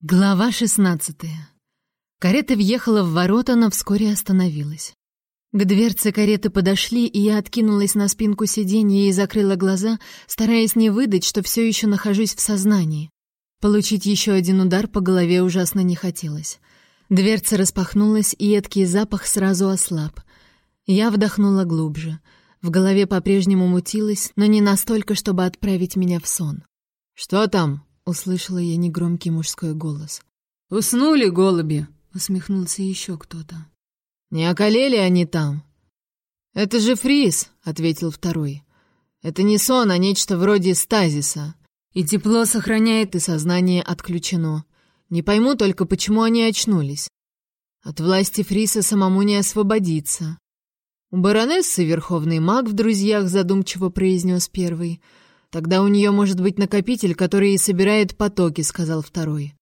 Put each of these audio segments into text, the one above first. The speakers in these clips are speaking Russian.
Глава шестнадцатая. Карета въехала в ворота, но вскоре остановилась. К дверце кареты подошли, и я откинулась на спинку сиденья и закрыла глаза, стараясь не выдать, что все еще нахожусь в сознании. Получить еще один удар по голове ужасно не хотелось. Дверца распахнулась, и едкий запах сразу ослаб. Я вдохнула глубже. В голове по-прежнему мутилось, но не настолько, чтобы отправить меня в сон. «Что там?» Услышала я негромкий мужской голос. «Уснули голуби?» — усмехнулся еще кто-то. «Не околели они там?» «Это же фриз», — ответил второй. «Это не сон, а нечто вроде стазиса. И тепло сохраняет, и сознание отключено. Не пойму только, почему они очнулись. От власти Фриса самому не освободиться». «У баронессы верховный маг в друзьях», — задумчиво произнес первый — Тогда у нее может быть накопитель, который и собирает потоки, сказал второй.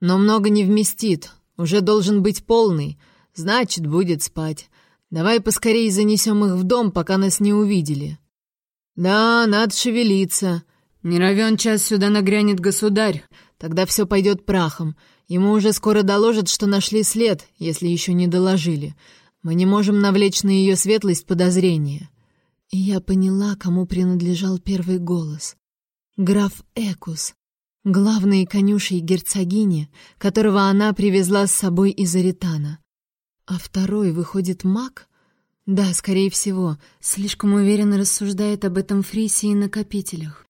Но много не вместит, уже должен быть полный, значит, будет спать. Давай поскорее занесем их в дом, пока нас не увидели. Да, надо шевелиться. Не равен час сюда нагрянет государь, тогда все пойдет прахом. Ему уже скоро доложат, что нашли след, если еще не доложили. Мы не можем навлечь на ее светлость подозрения. Я поняла, кому принадлежал первый голос. Граф Экус, главный конюшей герцогини, которого она привезла с собой из Аритана. А второй, выходит, маг? Да, скорее всего, слишком уверенно рассуждает об этом Фрисе и накопителях.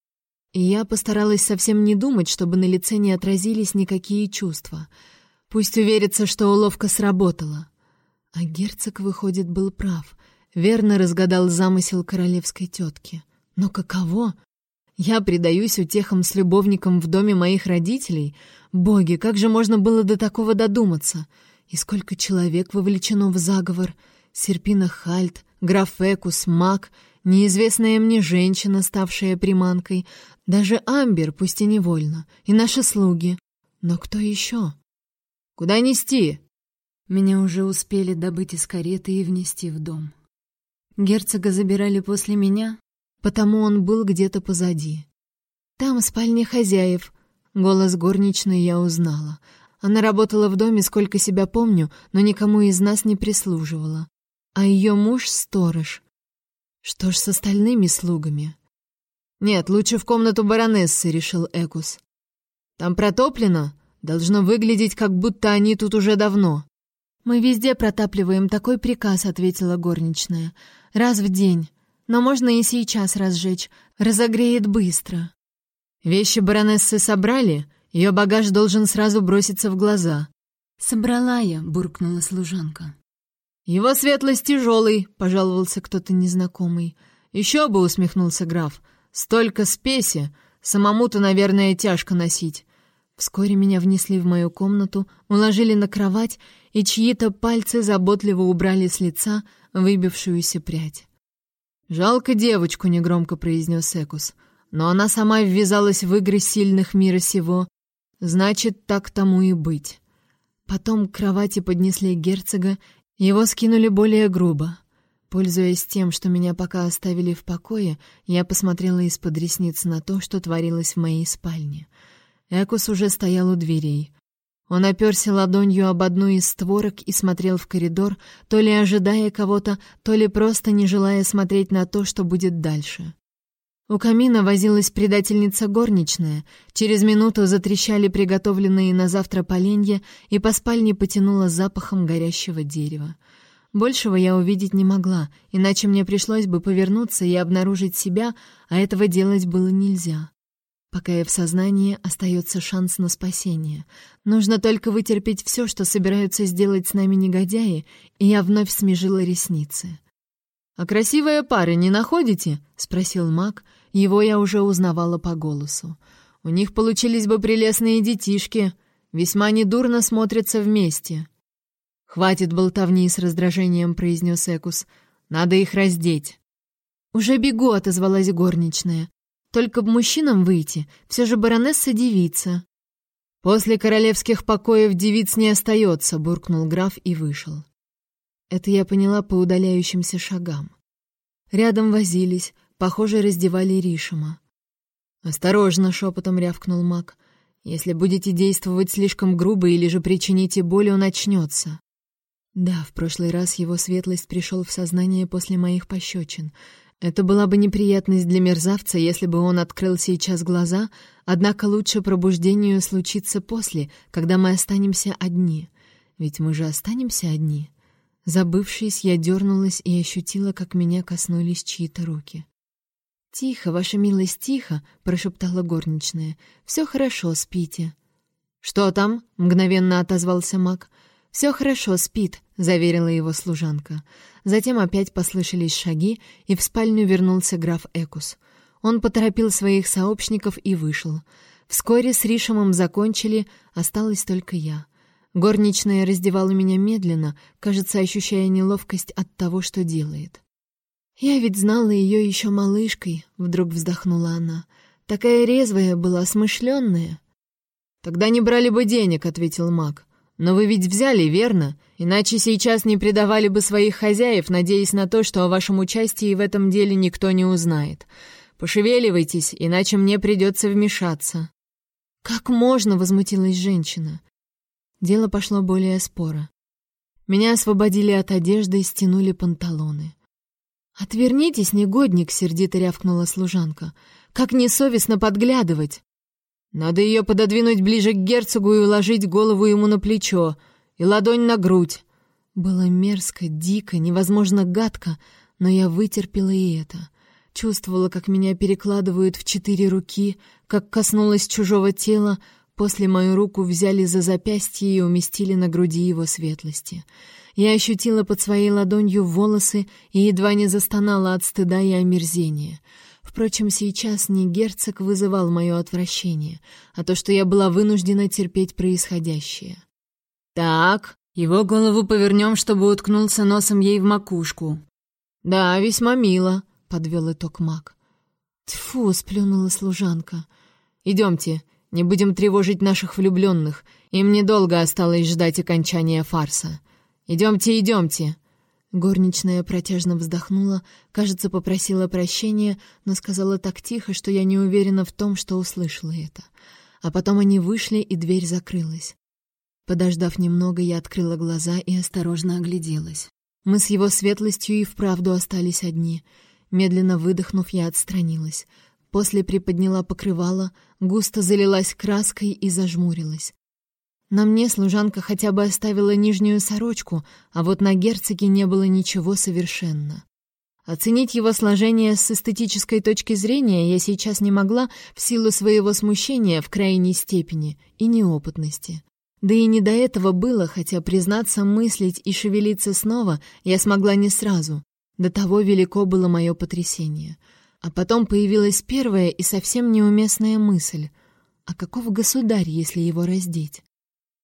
И я постаралась совсем не думать, чтобы на лице не отразились никакие чувства. Пусть уверится, что уловка сработала. А герцог, выходит, был прав — верно разгадал замысел королевской тетки. Но каково? Я предаюсь утехам с любовником в доме моих родителей? Боги, как же можно было до такого додуматься? И сколько человек вовлечено в заговор? Серпина Хальт, граф Экус, маг, неизвестная мне женщина, ставшая приманкой, даже Амбер, пусть и невольно, и наши слуги. Но кто еще? Куда нести? Меня уже успели добыть из кареты и внести в дом. Герцога забирали после меня, потому он был где-то позади. Там спальня хозяев. Голос горничной я узнала. Она работала в доме, сколько себя помню, но никому из нас не прислуживала. А ее муж — сторож. Что ж с остальными слугами? «Нет, лучше в комнату баронессы», — решил Экус. «Там протоплено. Должно выглядеть, как будто они тут уже давно». «Мы везде протапливаем, такой приказ», — ответила горничная. «Раз в день. Но можно и сейчас разжечь. Разогреет быстро». «Вещи баронессы собрали? Ее багаж должен сразу броситься в глаза». «Собрала я», — буркнула служанка. «Его светлость тяжелый», — пожаловался кто-то незнакомый. «Еще бы», — усмехнулся граф. «Столько спеси! Самому-то, наверное, тяжко носить». Вскоре меня внесли в мою комнату, уложили на кровать и чьи-то пальцы заботливо убрали с лица выбившуюся прядь. «Жалко девочку», — негромко произнес Экус. «Но она сама ввязалась в игры сильных мира сего. Значит, так тому и быть». Потом к кровати поднесли герцога, его скинули более грубо. Пользуясь тем, что меня пока оставили в покое, я посмотрела из-под ресниц на то, что творилось в моей спальне. Экус уже стоял у дверей. Он оперся ладонью об одну из створок и смотрел в коридор, то ли ожидая кого-то, то ли просто не желая смотреть на то, что будет дальше. У камина возилась предательница горничная, через минуту затрещали приготовленные на завтра поленья, и по спальне потянуло запахом горящего дерева. Большего я увидеть не могла, иначе мне пришлось бы повернуться и обнаружить себя, а этого делать было нельзя. Пока я в сознании, остается шанс на спасение. Нужно только вытерпеть все, что собираются сделать с нами негодяи, и я вновь смежила ресницы. «А красивая пара не находите?» — спросил маг. Его я уже узнавала по голосу. «У них получились бы прелестные детишки. Весьма недурно смотрятся вместе». «Хватит болтовни с раздражением», — произнес Экус. «Надо их раздеть». «Уже бегу», — отозвалась горничная. Только б мужчинам выйти, все же баронесса девица. После королевских покоев девиц не остается, буркнул граф и вышел. Это я поняла по удаляющимся шагам. Рядом возились, похоже, раздевали Ришима. «Осторожно!» — шепотом рявкнул маг. Если будете действовать слишком грубо или же причините боль, он очнется. Да, в прошлый раз его светлость пришел в сознание после моих пощечин. Это была бы неприятность для мерзавца, если бы он открыл сейчас глаза, однако лучше пробуждению случиться после, когда мы останемся одни. Ведь мы же останемся одни. Забывшись, я дернулась и ощутила, как меня коснулись чьи-то руки. «Тихо, ваша милость, тихо!» — прошептала горничная. «Все хорошо, спите». «Что там?» — мгновенно отозвался маг. «Все хорошо, спит», — заверила его служанка. Затем опять послышались шаги, и в спальню вернулся граф Экус. Он поторопил своих сообщников и вышел. Вскоре с Ришемом закончили, осталась только я. Горничная раздевала меня медленно, кажется, ощущая неловкость от того, что делает. «Я ведь знала ее еще малышкой», — вдруг вздохнула она. «Такая резвая была, смышленная». «Тогда не брали бы денег», — ответил маг. «Но вы ведь взяли, верно? Иначе сейчас не предавали бы своих хозяев, надеясь на то, что о вашем участии в этом деле никто не узнает. Пошевеливайтесь, иначе мне придется вмешаться». «Как можно?» — возмутилась женщина. Дело пошло более споро. Меня освободили от одежды и стянули панталоны. «Отвернитесь, негодник!» — сердито рявкнула служанка. «Как несовестно подглядывать!» «Надо ее пододвинуть ближе к герцогу и уложить голову ему на плечо и ладонь на грудь!» Было мерзко, дико, невозможно гадко, но я вытерпела и это. Чувствовала, как меня перекладывают в четыре руки, как коснулась чужого тела, после мою руку взяли за запястье и уместили на груди его светлости — я ощутила под своей ладонью волосы и едва не застонала от стыда и омерзения. Впрочем, сейчас не герцог вызывал мое отвращение, а то, что я была вынуждена терпеть происходящее. «Так, его голову повернем, чтобы уткнулся носом ей в макушку». «Да, весьма мило», — подвел итог маг. «Тьфу!» — сплюнула служанка. «Идемте, не будем тревожить наших влюбленных. Им недолго осталось ждать окончания фарса. «Идемте, идемте!» Горничная протяжно вздохнула, кажется, попросила прощения, но сказала так тихо, что я не уверена в том, что услышала это. А потом они вышли, и дверь закрылась. Подождав немного, я открыла глаза и осторожно огляделась. Мы с его светлостью и вправду остались одни. Медленно выдохнув, я отстранилась. После приподняла покрывало, густо залилась краской и зажмурилась. На мне служанка хотя бы оставила нижнюю сорочку, а вот на герцоге не было ничего совершенно. Оценить его сложение с эстетической точки зрения я сейчас не могла в силу своего смущения в крайней степени и неопытности. Да и не до этого было, хотя, признаться, мыслить и шевелиться снова я смогла не сразу. До того велико было мое потрясение. А потом появилась первая и совсем неуместная мысль. А каков государь, если его раздеть?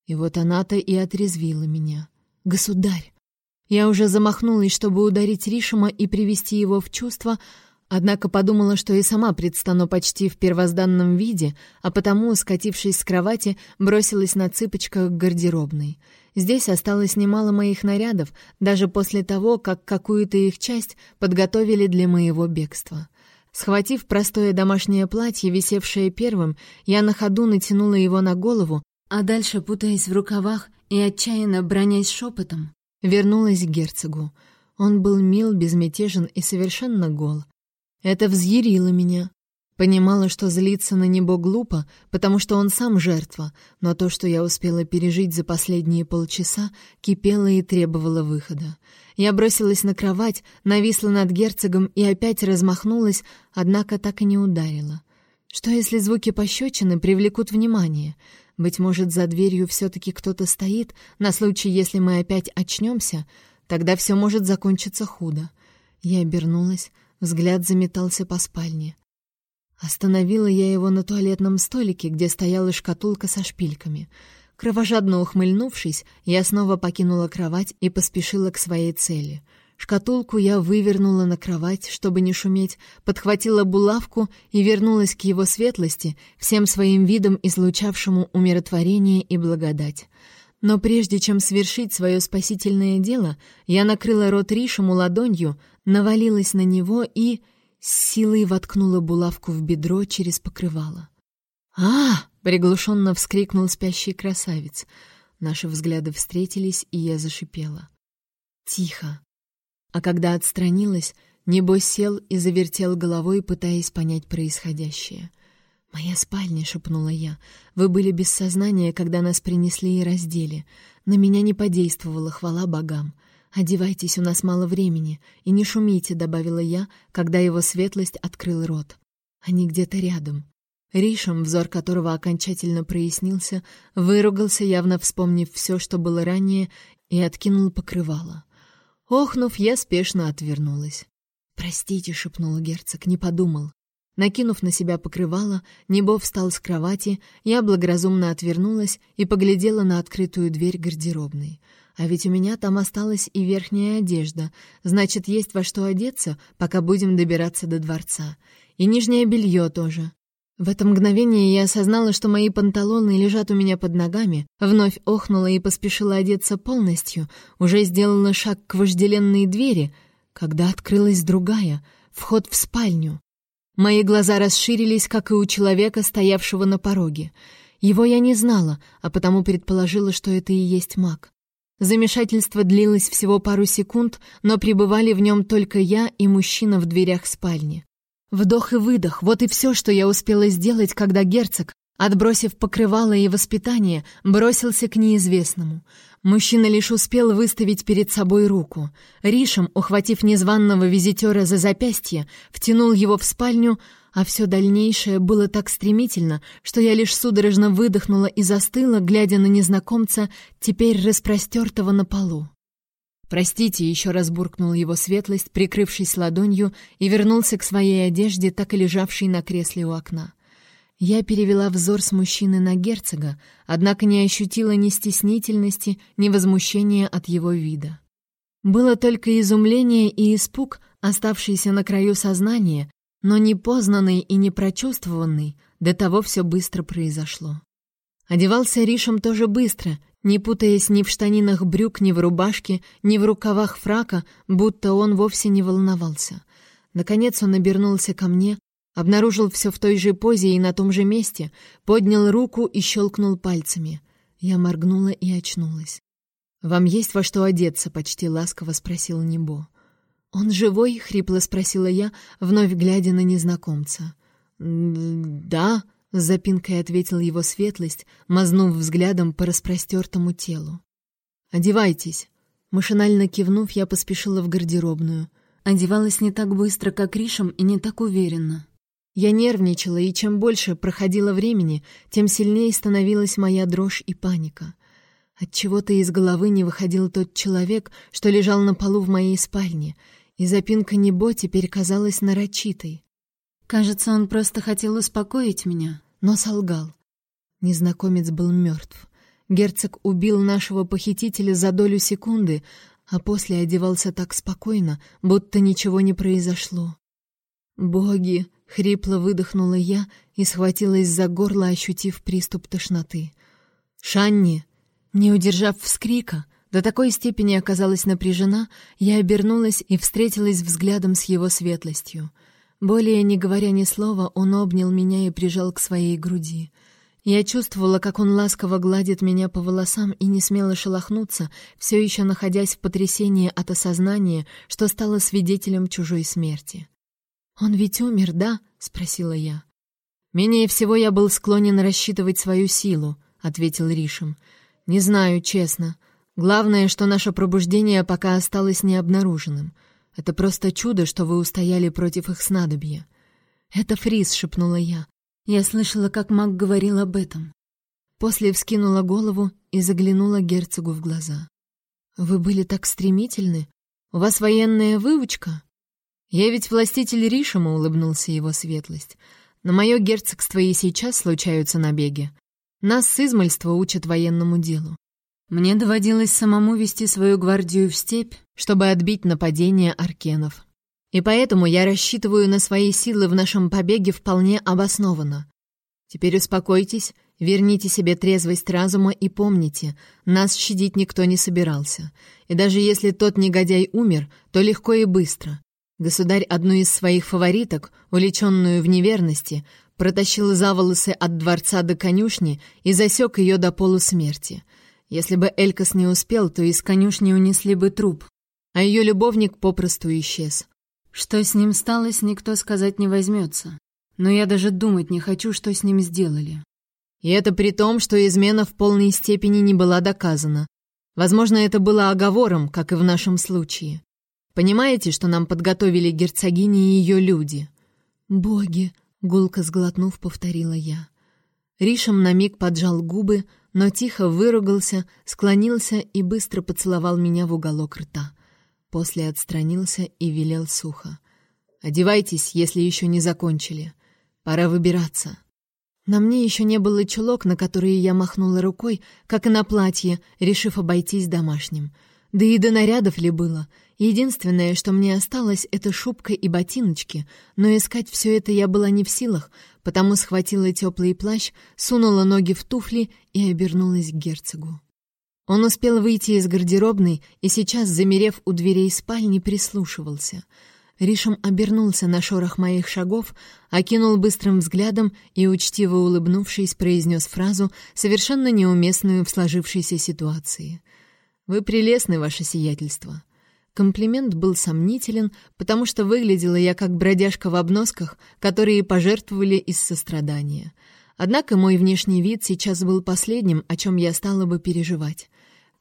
И вот она-то и отрезвила меня. «Государь!» Я уже замахнулась, чтобы ударить Ришима и привести его в чувство, однако подумала, что и сама предстану почти в первозданном виде, а потому, скатившись с кровати, бросилась на цыпочках к гардеробной. Здесь осталось немало моих нарядов, даже после того, как какую-то их часть подготовили для моего бегства. Схватив простое домашнее платье, висевшее первым, я на ходу натянула его на голову, а дальше, путаясь в рукавах и отчаянно бронясь шепотом, вернулась к герцогу. Он был мил, безмятежен и совершенно гол. Это взъярило меня. Понимала, что злиться на него глупо, потому что он сам жертва, но то, что я успела пережить за последние полчаса, кипело и требовало выхода. Я бросилась на кровать, нависла над герцогом и опять размахнулась, однако так и не ударила. Что если звуки пощечины привлекут внимание? Быть может, за дверью все-таки кто-то стоит, на случай, если мы опять очнемся, тогда все может закончиться худо. Я обернулась, взгляд заметался по спальне. Остановила я его на туалетном столике, где стояла шкатулка со шпильками. Кровожадно ухмыльнувшись, я снова покинула кровать и поспешила к своей цели — Шкатулку я вывернула на кровать, чтобы не шуметь, подхватила булавку и вернулась к его светлости, всем своим видом излучавшему умиротворение и благодать. Но прежде чем свершить свое спасительное дело, я накрыла рот Ришему ладонью, навалилась на него и с силой воткнула булавку в бедро через покрывало. а приглушенно вскрикнул спящий красавец. Наши взгляды встретились, и я зашипела. Тихо. А когда отстранилась, Небо сел и завертел головой, пытаясь понять происходящее. «Моя спальня», — шепнула я. «Вы были без сознания, когда нас принесли и раздели. На меня не подействовало, хвала богам. Одевайтесь, у нас мало времени. И не шумите», — добавила я, когда его светлость открыл рот. «Они где-то рядом». Ришем, взор которого окончательно прояснился, выругался, явно вспомнив все, что было ранее, и откинул покрывало. Охнув, я спешно отвернулась. «Простите», — шепнул герцог, — не подумал. Накинув на себя покрывало, Небо встал с кровати, я благоразумно отвернулась и поглядела на открытую дверь гардеробной. А ведь у меня там осталась и верхняя одежда, значит, есть во что одеться, пока будем добираться до дворца. И нижнее белье тоже. В это мгновение я осознала, что мои панталоны лежат у меня под ногами, вновь охнула и поспешила одеться полностью, уже сделала шаг к вожделенной двери — когда открылась другая, вход в спальню. Мои глаза расширились, как и у человека, стоявшего на пороге. Его я не знала, а потому предположила, что это и есть маг. Замешательство длилось всего пару секунд, но пребывали в нем только я и мужчина в дверях спальни. Вдох и выдох — вот и все, что я успела сделать, когда герцог, отбросив покрывало и воспитание, бросился к неизвестному. Мужчина лишь успел выставить перед собой руку. Ришем, ухватив незваного визитера за запястье, втянул его в спальню, а все дальнейшее было так стремительно, что я лишь судорожно выдохнула и застыла, глядя на незнакомца, теперь распростертого на полу. «Простите», — еще раз буркнул его светлость, прикрывшись ладонью, и вернулся к своей одежде, так и лежавшей на кресле у окна. Я перевела взор с мужчины на герцога, однако не ощутила ни стеснительности, ни возмущения от его вида. Было только изумление и испуг, оставшиеся на краю сознания, но не познанный и не прочувствованный, до того все быстро произошло. Одевался Ришем тоже быстро, не путаясь ни в штанинах брюк, ни в рубашке, ни в рукавах фрака, будто он вовсе не волновался. Наконец он обернулся ко мне, Обнаружил все в той же позе и на том же месте, поднял руку и щелкнул пальцами. Я моргнула и очнулась. «Вам есть во что одеться?» — почти ласково спросил Небо. «Он живой?» — хрипло спросила я, вновь глядя на незнакомца. «Да», — с запинкой ответил его светлость, мазнув взглядом по распростертому телу. «Одевайтесь». Машинально кивнув, я поспешила в гардеробную. Одевалась не так быстро, как Ришем, и не так уверенно. Я нервничала, и чем больше проходило времени, тем сильнее становилась моя дрожь и паника. От чего-то из головы не выходил тот человек, что лежал на полу в моей спальне, и запинка Небо теперь казалась нарочитой. Кажется, он просто хотел успокоить меня, но солгал. Незнакомец был мертв. Герцог убил нашего похитителя за долю секунды, а после одевался так спокойно, будто ничего не произошло. «Боги!» — хрипло выдохнула я и схватилась за горло, ощутив приступ тошноты. «Шанни!» Не удержав вскрика, до такой степени оказалась напряжена, я обернулась и встретилась взглядом с его светлостью. Более не говоря ни слова, он обнял меня и прижал к своей груди. Я чувствовала, как он ласково гладит меня по волосам и не смела шелохнуться, все еще находясь в потрясении от осознания, что стала свидетелем чужой смерти. «Он ведь умер, да?» — спросила я. «Менее всего я был склонен рассчитывать свою силу», — ответил Ришем. «Не знаю, честно. Главное, что наше пробуждение пока осталось необнаруженным. Это просто чудо, что вы устояли против их снадобья». «Это Фрис», — шепнула я. Я слышала, как маг говорил об этом. После вскинула голову и заглянула герцогу в глаза. «Вы были так стремительны? У вас военная выучка?» «Я ведь властитель Ришима», — улыбнулся его светлость. «На мое герцогство и сейчас случаются набеги. Нас с измальства учат военному делу. Мне доводилось самому вести свою гвардию в степь, чтобы отбить нападение аркенов. И поэтому я рассчитываю на свои силы в нашем побеге вполне обоснованно. Теперь успокойтесь, верните себе трезвость разума и помните, нас щадить никто не собирался. И даже если тот негодяй умер, то легко и быстро. Государь одну из своих фавориток, уличенную в неверности, протащил за волосы от дворца до конюшни и засек ее до полусмерти. Если бы Элькас не успел, то из конюшни унесли бы труп, а ее любовник попросту исчез. Что с ним сталось, никто сказать не возьмется. Но я даже думать не хочу, что с ним сделали. И это при том, что измена в полной степени не была доказана. Возможно, это было оговором, как и в нашем случае. Понимаете, что нам подготовили герцогини и ее люди? Боги, гулко сглотнув, повторила я. Ришем на миг поджал губы, но тихо выругался, склонился и быстро поцеловал меня в уголок рта. После отстранился и велел сухо: "Одевайтесь, если еще не закончили. Пора выбираться". На мне еще не было чулок, на которые я махнула рукой, как и на платье, решив обойтись домашним. Да и до нарядов ли было? Единственное, что мне осталось, это шубка и ботиночки, но искать все это я была не в силах, потому схватила теплый плащ, сунула ноги в туфли и обернулась к герцогу. Он успел выйти из гардеробной и сейчас, замерев у дверей спальни, прислушивался. Ришем обернулся на шорох моих шагов, окинул быстрым взглядом и, учтиво улыбнувшись, произнес фразу, совершенно неуместную в сложившейся ситуации. «Вы прелестны, ваше сиятельство». Комплимент был сомнителен, потому что выглядела я как бродяжка в обносках, которые пожертвовали из сострадания. Однако мой внешний вид сейчас был последним, о чем я стала бы переживать.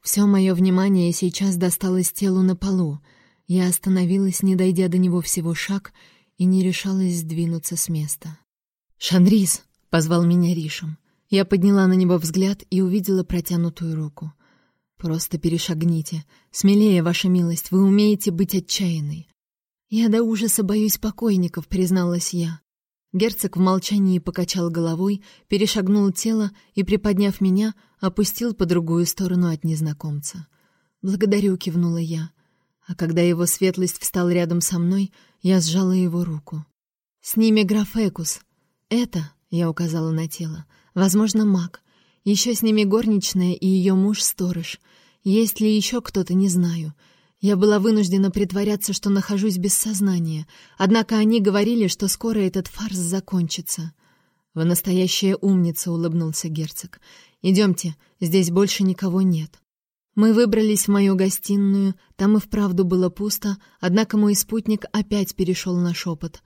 Все мое внимание сейчас досталось телу на полу. Я остановилась, не дойдя до него всего шаг, и не решалась сдвинуться с места. «Шанрис!» — позвал меня Ришем. Я подняла на него взгляд и увидела протянутую руку — Просто перешагните. Смелее, ваша милость, вы умеете быть отчаянной. Я до ужаса боюсь покойников, призналась я. Герцог в молчании покачал головой, перешагнул тело и, приподняв меня, опустил по другую сторону от незнакомца. «Благодарю», — кивнула я. А когда его светлость встал рядом со мной, я сжала его руку. «С ними граф Экус. Это, — я указала на тело, — возможно, маг. Еще с ними горничная и ее муж-сторож. Есть ли еще кто-то, не знаю. Я была вынуждена притворяться, что нахожусь без сознания. Однако они говорили, что скоро этот фарс закончится. «Вы настоящая умница», — улыбнулся герцог. «Идемте, здесь больше никого нет». Мы выбрались в мою гостиную, там и вправду было пусто, однако мой спутник опять перешел на шепот.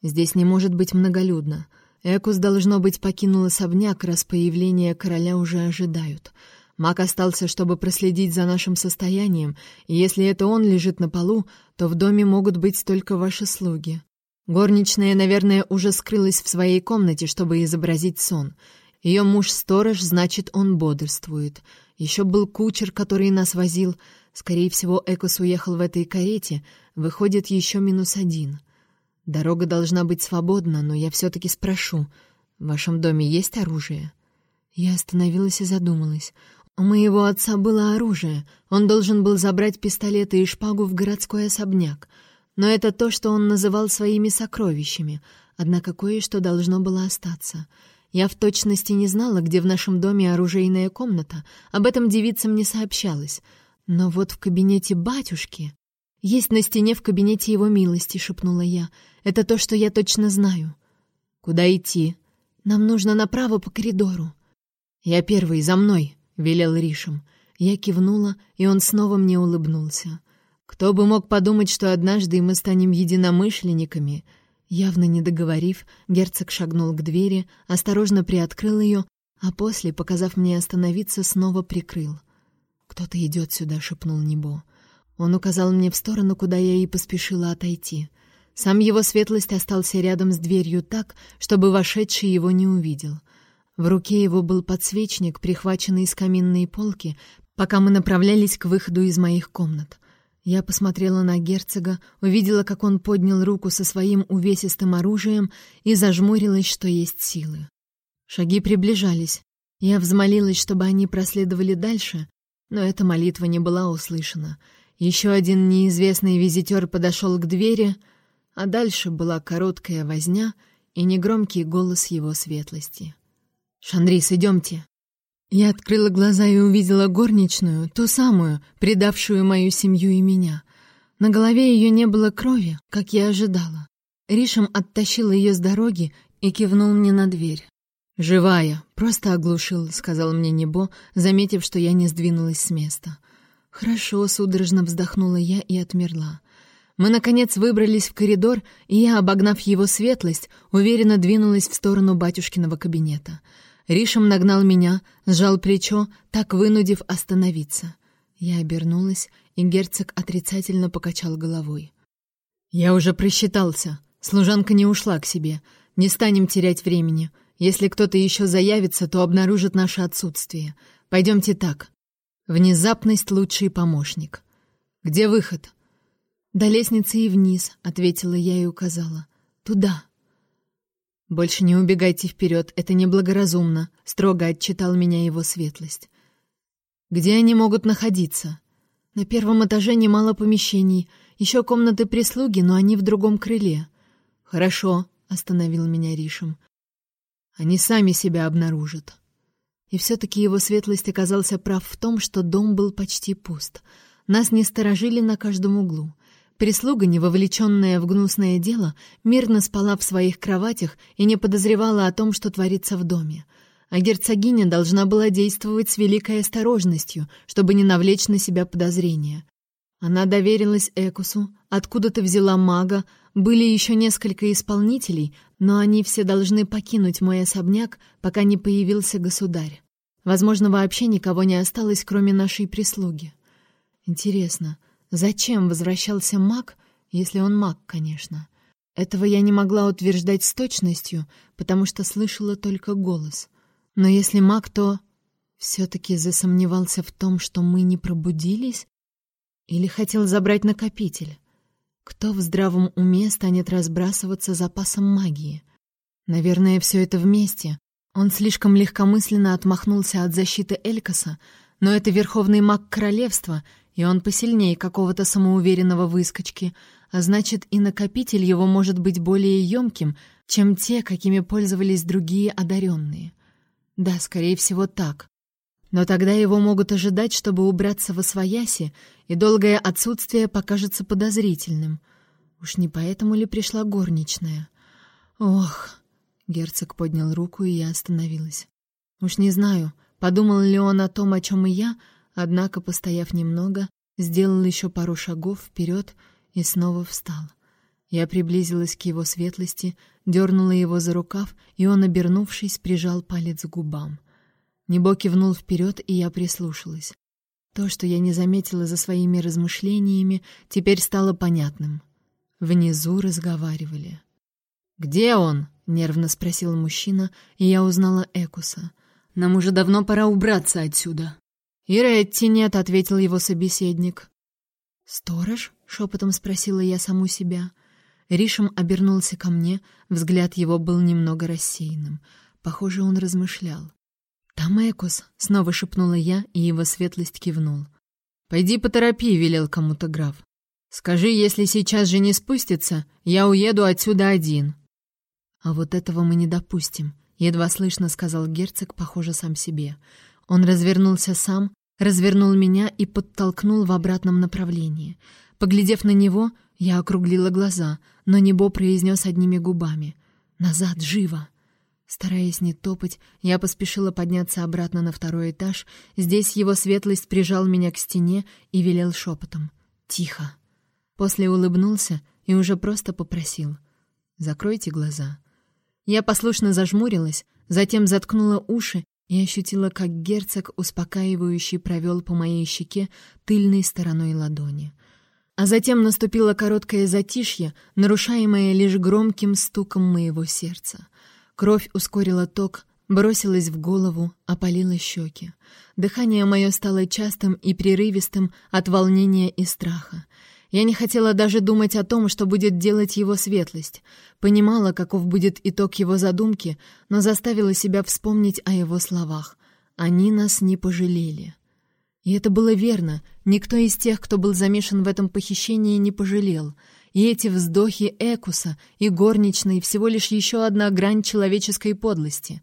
«Здесь не может быть многолюдно. Экус, должно быть, покинул особняк, раз появление короля уже ожидают. Маг остался, чтобы проследить за нашим состоянием, и если это он лежит на полу, то в доме могут быть только ваши слуги. Горничная, наверное, уже скрылась в своей комнате, чтобы изобразить сон. Ее муж-сторож, значит, он бодрствует. Еще был кучер, который нас возил. Скорее всего, Экус уехал в этой карете. Выходит, еще минус один. Дорога должна быть свободна, но я все-таки спрошу. В вашем доме есть оружие?» Я остановилась и задумалась. У моего отца было оружие. Он должен был забрать пистолеты и шпагу в городской особняк. Но это то, что он называл своими сокровищами. Однако кое-что должно было остаться. Я в точности не знала, где в нашем доме оружейная комната. Об этом девицам не сообщалось. Но вот в кабинете батюшки... «Есть на стене в кабинете его милости», — шепнула я. «Это то, что я точно знаю». «Куда идти?» «Нам нужно направо по коридору». «Я первый, за мной», — велел Ришем. Я кивнула, и он снова мне улыбнулся. «Кто бы мог подумать, что однажды мы станем единомышленниками?» Явно не договорив, герцог шагнул к двери, осторожно приоткрыл ее, а после, показав мне остановиться, снова прикрыл. «Кто-то идет сюда», — шепнул Небо. Он указал мне в сторону, куда я и поспешила отойти. Сам его светлость остался рядом с дверью так, чтобы вошедший его не увидел. В руке его был подсвечник, прихваченный из каминной полки, пока мы направлялись к выходу из моих комнат. Я посмотрела на герцога, увидела, как он поднял руку со своим увесистым оружием и зажмурилась, что есть силы. Шаги приближались. Я взмолилась, чтобы они проследовали дальше, но эта молитва не была услышана — еще один неизвестный визитер подошел к двери, а дальше была короткая возня и негромкий голос его светлости. «Шанрис, идемте!» Я открыла глаза и увидела горничную, ту самую, предавшую мою семью и меня. На голове ее не было крови, как я ожидала. Ришем оттащил ее с дороги и кивнул мне на дверь. «Живая, просто оглушил», — сказал мне Небо, заметив, что я не сдвинулась с места. «Хорошо», — судорожно вздохнула я и отмерла. Мы, наконец, выбрались в коридор, и я, обогнав его светлость, уверенно двинулась в сторону батюшкиного кабинета. Ришем нагнал меня, сжал плечо, так вынудив остановиться. Я обернулась, и герцог отрицательно покачал головой. «Я уже просчитался. Служанка не ушла к себе. Не станем терять времени. Если кто-то еще заявится, то обнаружит наше отсутствие. Пойдемте так. Внезапность — лучший помощник. Где выход?» «До лестницы и вниз», — ответила я и указала. «Туда». «Больше не убегайте вперед, это неблагоразумно», — строго отчитал меня его светлость. «Где они могут находиться?» «На первом этаже немало помещений, еще комнаты прислуги, но они в другом крыле». «Хорошо», — остановил меня Ришем. «Они сами себя обнаружат». И все-таки его светлость оказался прав в том, что дом был почти пуст. Нас не сторожили на каждом углу. Прислуга, не вовлеченная в гнусное дело, мирно спала в своих кроватях и не подозревала о том, что творится в доме. А герцогиня должна была действовать с великой осторожностью, чтобы не навлечь на себя подозрения. Она доверилась Экусу, откуда-то взяла мага, были еще несколько исполнителей, но они все должны покинуть мой особняк, пока не появился государь. Возможно, вообще никого не осталось, кроме нашей прислуги. Интересно, — Зачем возвращался маг, если он маг, конечно? Этого я не могла утверждать с точностью, потому что слышала только голос. Но если маг, то все-таки засомневался в том, что мы не пробудились? Или хотел забрать накопитель? Кто в здравом уме станет разбрасываться запасом магии? Наверное, все это вместе. Он слишком легкомысленно отмахнулся от защиты Элькаса, но это верховный маг королевства, и он посильнее какого-то самоуверенного выскочки, а значит, и накопитель его может быть более емким, чем те, какими пользовались другие одаренные. Да, скорее всего, так. Но тогда его могут ожидать, чтобы убраться во свояси, и долгое отсутствие покажется подозрительным. Уж не поэтому ли пришла горничная? Ох! Герцог поднял руку, и я остановилась. Уж не знаю, подумал ли он о том, о чем и я, Однако, постояв немного, сделал еще пару шагов вперед и снова встал. Я приблизилась к его светлости, дернула его за рукав, и он, обернувшись, прижал палец к губам. Небо кивнул вперед, и я прислушалась. То, что я не заметила за своими размышлениями, теперь стало понятным. Внизу разговаривали. «Где он?» — нервно спросил мужчина, и я узнала Экуса. «Нам уже давно пора убраться отсюда». «И Ретти нет», — ответил его собеседник. «Сторож?» — шепотом спросила я саму себя. Ришем обернулся ко мне, взгляд его был немного рассеянным. Похоже, он размышлял. «Там Экус», — снова шепнула я, и его светлость кивнул. «Пойди поторопи», — велел кому-то граф. «Скажи, если сейчас же не спустится, я уеду отсюда один». «А вот этого мы не допустим», — едва слышно сказал герцог, похоже, сам себе. Он развернулся сам, развернул меня и подтолкнул в обратном направлении. Поглядев на него, я округлила глаза, но Небо произнес одними губами. «Назад, живо!» Стараясь не топать, я поспешила подняться обратно на второй этаж. Здесь его светлость прижал меня к стене и велел шепотом. «Тихо!» После улыбнулся и уже просто попросил. «Закройте глаза». Я послушно зажмурилась, затем заткнула уши и ощутила, как герцог успокаивающий провел по моей щеке тыльной стороной ладони. А затем наступило короткое затишье, нарушаемое лишь громким стуком моего сердца. Кровь ускорила ток, бросилась в голову, опалила щеки. Дыхание мое стало частым и прерывистым от волнения и страха. Я не хотела даже думать о том, что будет делать его светлость. Понимала, каков будет итог его задумки, но заставила себя вспомнить о его словах. Они нас не пожалели. И это было верно. Никто из тех, кто был замешан в этом похищении, не пожалел. И эти вздохи Экуса и горничной всего лишь еще одна грань человеческой подлости.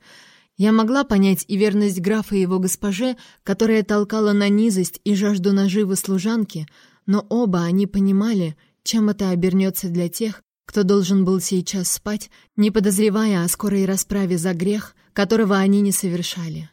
Я могла понять и верность графа и его госпоже, которая толкала на низость и жажду наживы служанки — но оба они понимали, чем это обернется для тех, кто должен был сейчас спать, не подозревая о скорой расправе за грех, которого они не совершали.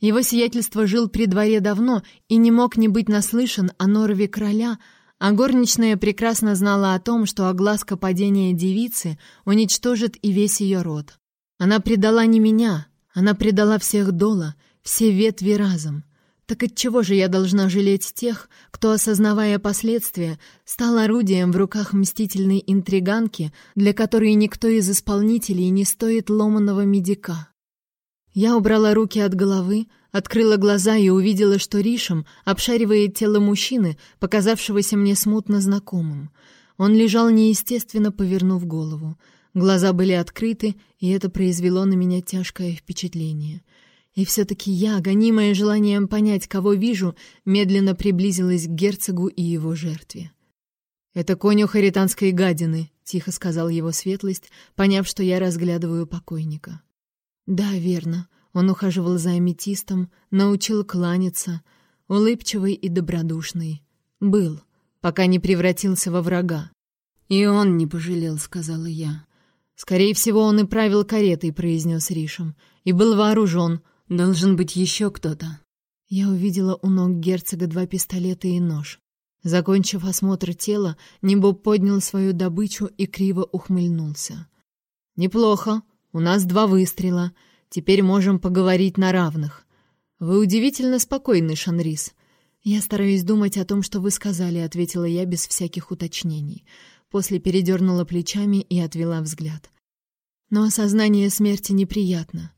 Его сиятельство жил при дворе давно и не мог не быть наслышан о норове короля, а горничная прекрасно знала о том, что огласка падения девицы уничтожит и весь ее род. Она предала не меня, она предала всех Дола, все ветви разом. Так отчего же я должна жалеть тех, кто, осознавая последствия, стал орудием в руках мстительной интриганки, для которой никто из исполнителей не стоит ломаного медика? Я убрала руки от головы, открыла глаза и увидела, что Ришем обшаривает тело мужчины, показавшегося мне смутно знакомым. Он лежал неестественно, повернув голову. Глаза были открыты, и это произвело на меня тяжкое впечатление — и все-таки я, гонимая желанием понять, кого вижу, медленно приблизилась к герцогу и его жертве. «Это конюх хаританской гадины», — тихо сказал его светлость, поняв, что я разглядываю покойника. «Да, верно. Он ухаживал за аметистом, научил кланяться, улыбчивый и добродушный. Был, пока не превратился во врага. «И он не пожалел», — сказала я. «Скорее всего, он и правил каретой», — произнес Ришем, — «и был вооружен, Должен быть еще кто-то. Я увидела у ног герцога два пистолета и нож. Закончив осмотр тела, Небо поднял свою добычу и криво ухмыльнулся. «Неплохо. У нас два выстрела. Теперь можем поговорить на равных. Вы удивительно спокойны, Шанрис. Я стараюсь думать о том, что вы сказали», — ответила я без всяких уточнений. После передернула плечами и отвела взгляд. Но осознание смерти неприятно.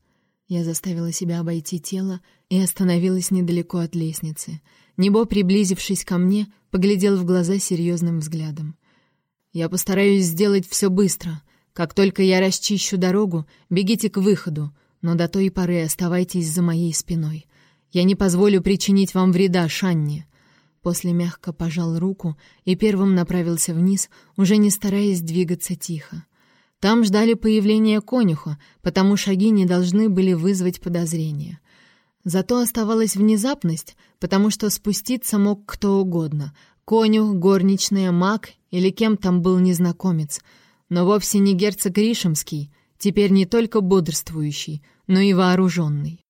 Я заставила себя обойти тело и остановилась недалеко от лестницы. Небо, приблизившись ко мне, поглядел в глаза серьезным взглядом. «Я постараюсь сделать все быстро. Как только я расчищу дорогу, бегите к выходу, но до той поры оставайтесь за моей спиной. Я не позволю причинить вам вреда, Шанни». После мягко пожал руку и первым направился вниз, уже не стараясь двигаться тихо. Там ждали появления конюха, потому шаги не должны были вызвать подозрения. Зато оставалась внезапность, потому что спуститься мог кто угодно — конюх, горничная, маг или кем там был незнакомец, но вовсе не герцог Ришемский, теперь не только бодрствующий, но и вооруженный.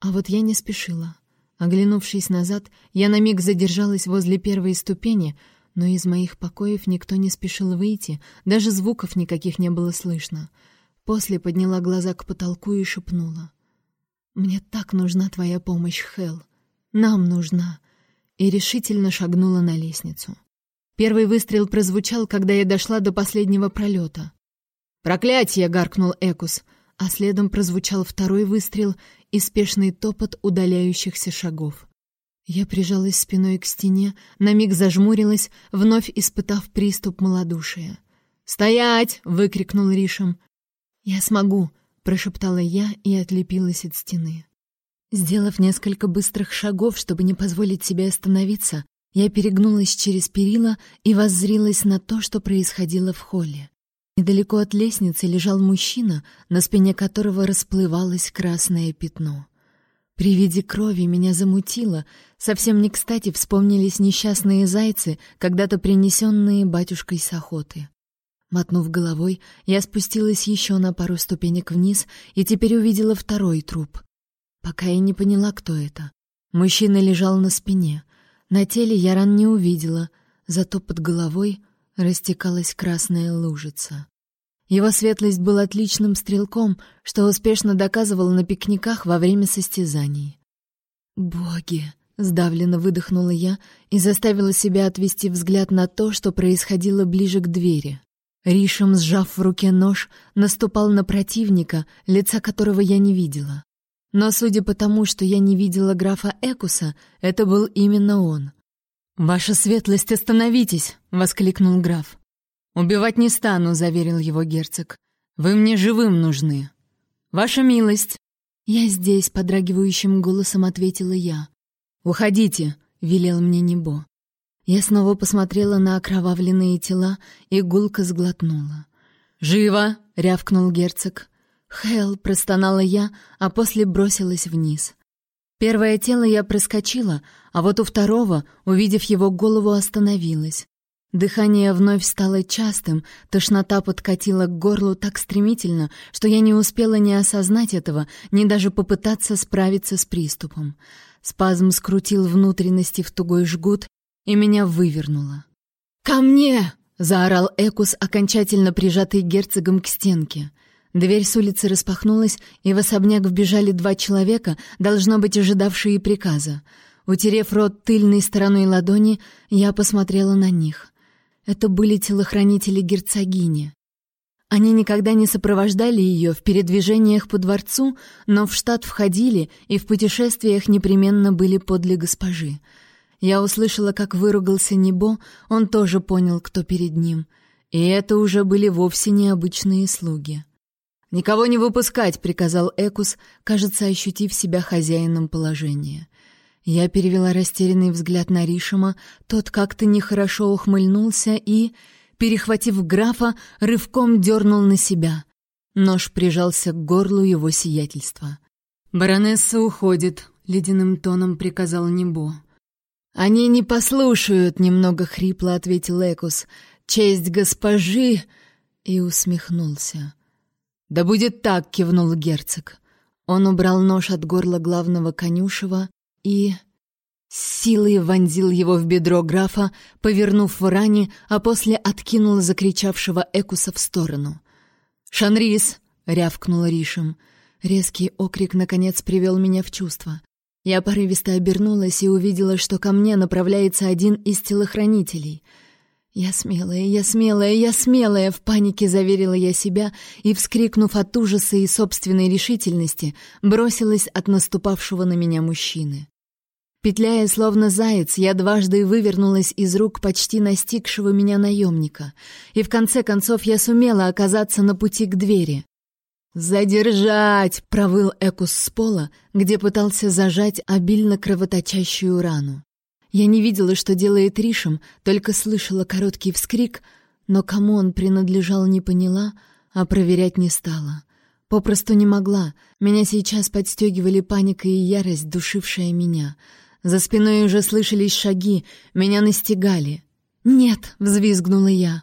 А вот я не спешила. Оглянувшись назад, я на миг задержалась возле первой ступени — но из моих покоев никто не спешил выйти, даже звуков никаких не было слышно. После подняла глаза к потолку и шепнула. «Мне так нужна твоя помощь, Хел. Нам нужна!» И решительно шагнула на лестницу. Первый выстрел прозвучал, когда я дошла до последнего пролета. «Проклятие!» — гаркнул Экус, а следом прозвучал второй выстрел и спешный топот удаляющихся шагов. Я прижалась спиной к стене, на миг зажмурилась, вновь испытав приступ малодушия. «Стоять!» — выкрикнул Ришем. «Я смогу!» — прошептала я и отлепилась от стены. Сделав несколько быстрых шагов, чтобы не позволить себе остановиться, я перегнулась через перила и воззрилась на то, что происходило в холле. Недалеко от лестницы лежал мужчина, на спине которого расплывалось красное пятно. При виде крови меня замутило, совсем не кстати вспомнились несчастные зайцы, когда-то принесенные батюшкой с охоты. Мотнув головой, я спустилась еще на пару ступенек вниз и теперь увидела второй труп. Пока я не поняла, кто это. Мужчина лежал на спине. На теле я ран не увидела, зато под головой растекалась красная лужица. Его светлость был отличным стрелком, что успешно доказывал на пикниках во время состязаний. «Боги!» — сдавленно выдохнула я и заставила себя отвести взгляд на то, что происходило ближе к двери. Ришем, сжав в руке нож, наступал на противника, лица которого я не видела. Но судя по тому, что я не видела графа Экуса, это был именно он. «Ваша светлость, остановитесь!» — воскликнул граф. «Убивать не стану», — заверил его герцог. «Вы мне живым нужны». «Ваша милость». «Я здесь», — подрагивающим голосом ответила я. «Уходите», — велел мне Небо. Я снова посмотрела на окровавленные тела и гулко сглотнула. «Живо!» — рявкнул герцог. «Хелл!» — простонала я, а после бросилась вниз. Первое тело я проскочила, а вот у второго, увидев его голову, остановилась. Дыхание вновь стало частым, тошнота подкатила к горлу так стремительно, что я не успела ни осознать этого, ни даже попытаться справиться с приступом. Спазм скрутил внутренности в тугой жгут, и меня вывернуло. «Ко мне!» — заорал Экус, окончательно прижатый герцогом к стенке. Дверь с улицы распахнулась, и в особняк вбежали два человека, должно быть, ожидавшие приказа. Утерев рот тыльной стороной ладони, я посмотрела на них. Это были телохранители герцогини. Они никогда не сопровождали ее в передвижениях по дворцу, но в штат входили и в путешествиях непременно были подле госпожи. Я услышала, как выругался Небо, он тоже понял, кто перед ним. И это уже были вовсе необычные слуги. «Никого не выпускать!» — приказал Экус, кажется, ощутив себя хозяином положения. Я перевела растерянный взгляд на Ришима, тот как-то нехорошо ухмыльнулся и, перехватив графа, рывком дернул на себя. Нож прижался к горлу его сиятельства. «Баронесса уходит», — ледяным тоном приказал Небо. «Они не послушают», — немного хрипло ответил Экус. «Честь госпожи!» И усмехнулся. «Да будет так», — кивнул герцог. Он убрал нож от горла главного конюшева и... силой вонзил его в бедро графа, повернув в ране, а после откинул закричавшего Экуса в сторону. «Шанрис!» — рявкнула Ришем. Резкий окрик, наконец, привел меня в чувство. Я порывисто обернулась и увидела, что ко мне направляется один из телохранителей — «Я смелая, я смелая, я смелая!» — в панике заверила я себя и, вскрикнув от ужаса и собственной решительности, бросилась от наступавшего на меня мужчины. Петляя, словно заяц, я дважды вывернулась из рук почти настигшего меня наемника, и в конце концов я сумела оказаться на пути к двери. «Задержать!» — провыл Экус с пола, где пытался зажать обильно кровоточащую рану. Я не видела, что делает Ришем, только слышала короткий вскрик, но кому он принадлежал, не поняла, а проверять не стала. Попросту не могла. Меня сейчас подстегивали паника и ярость, душившая меня. За спиной уже слышались шаги, меня настигали. «Нет!» — взвизгнула я.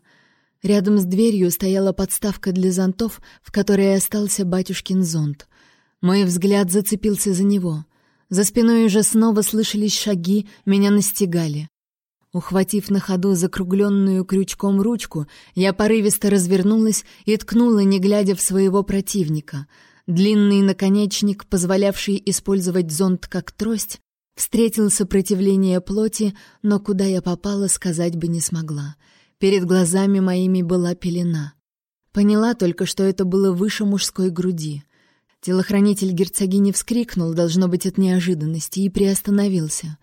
Рядом с дверью стояла подставка для зонтов, в которой остался батюшкин зонт. Мой взгляд зацепился за него. За спиной уже снова слышались шаги, меня настигали. Ухватив на ходу закругленную крючком ручку, я порывисто развернулась и ткнула, не глядя в своего противника. Длинный наконечник, позволявший использовать зонт как трость, встретил сопротивление плоти, но куда я попала, сказать бы не смогла. Перед глазами моими была пелена. Поняла только, что это было выше мужской груди. Телохранитель герцогини вскрикнул, должно быть, от неожиданности, и приостановился.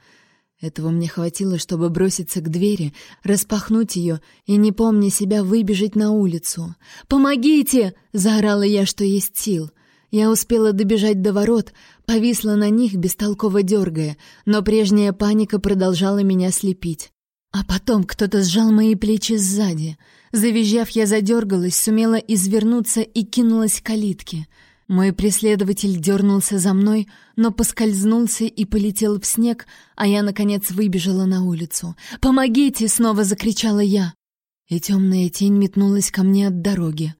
Этого мне хватило, чтобы броситься к двери, распахнуть ее и, не помня себя, выбежать на улицу. «Помогите!» — заорала я, что есть сил. Я успела добежать до ворот, повисла на них, бестолково дергая, но прежняя паника продолжала меня слепить. А потом кто-то сжал мои плечи сзади. Завизжав, я задергалась, сумела извернуться и кинулась к калитке — мой преследователь дернулся за мной, но поскользнулся и полетел в снег, а я, наконец, выбежала на улицу. «Помогите!» — снова закричала я. И темная тень метнулась ко мне от дороги.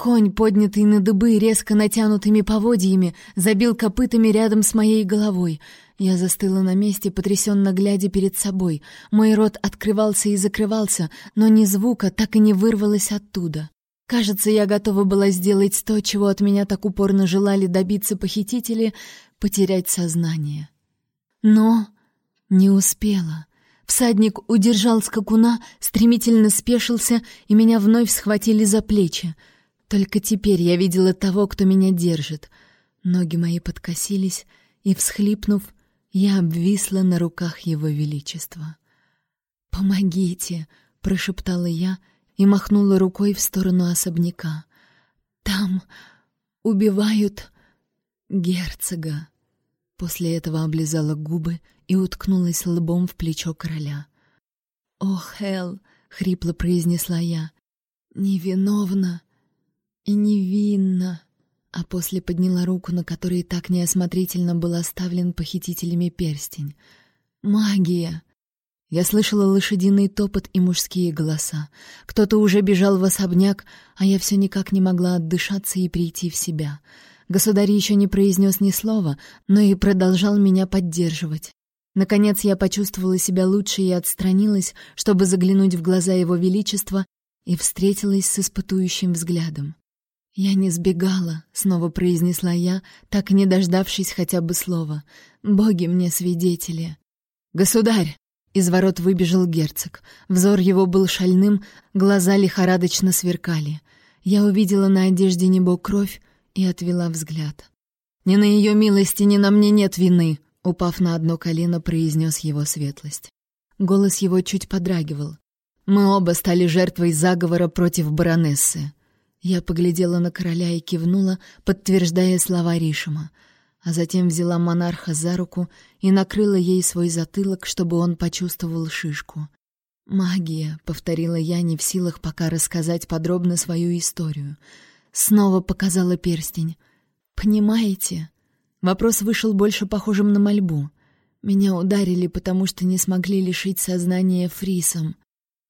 Конь, поднятый на дыбы резко натянутыми поводьями, забил копытами рядом с моей головой. Я застыла на месте, потрясенно глядя перед собой. Мой рот открывался и закрывался, но ни звука так и не вырвалось оттуда. Кажется, я готова была сделать то, чего от меня так упорно желали добиться похитители — потерять сознание. Но не успела. Всадник удержал скакуна, стремительно спешился, и меня вновь схватили за плечи. Только теперь я видела того, кто меня держит. Ноги мои подкосились, и, всхлипнув, я обвисла на руках его величества. «Помогите!» — прошептала я — и махнула рукой в сторону особняка. «Там убивают герцога». После этого облизала губы и уткнулась лбом в плечо короля. «Ох, Хелл!» — хрипло произнесла я. «Невиновна и невинна!» А после подняла руку, на которой так неосмотрительно был оставлен похитителями перстень. «Магия!» Я слышала лошадиный топот и мужские голоса. Кто-то уже бежал в особняк, а я все никак не могла отдышаться и прийти в себя. Государь еще не произнес ни слова, но и продолжал меня поддерживать. Наконец я почувствовала себя лучше и отстранилась, чтобы заглянуть в глаза его величества, и встретилась с испытующим взглядом. «Я не сбегала», — снова произнесла я, так не дождавшись хотя бы слова. «Боги мне свидетели». «Государь!» Из ворот выбежал герцог. Взор его был шальным, глаза лихорадочно сверкали. Я увидела на одежде небо кровь и отвела взгляд. «Ни на ее милости, ни на мне нет вины», — упав на одно колено, произнес его светлость. Голос его чуть подрагивал. «Мы оба стали жертвой заговора против баронессы». Я поглядела на короля и кивнула, подтверждая слова Ришима а затем взяла монарха за руку и накрыла ей свой затылок, чтобы он почувствовал шишку. «Магия», — повторила я, не в силах пока рассказать подробно свою историю. Снова показала перстень. «Понимаете?» Вопрос вышел больше похожим на мольбу. Меня ударили, потому что не смогли лишить сознания фрисом.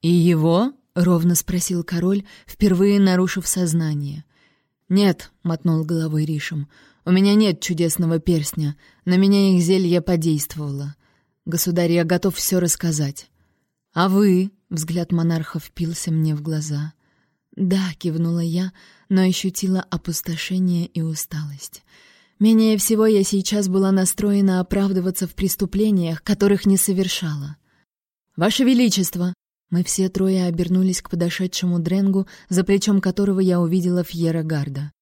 «И его?» — ровно спросил король, впервые нарушив сознание. «Нет», — мотнул головой Ришем, — у меня нет чудесного перстня, на меня их зелье подействовало. Государь, я готов все рассказать. А вы? Взгляд монарха впился мне в глаза. Да, кивнула я, но ощутила опустошение и усталость. Менее всего я сейчас была настроена оправдываться в преступлениях, которых не совершала. Ваше величество, мы все трое обернулись к подошедшему Дренгу, за плечом которого я увидела Фьера Гарда.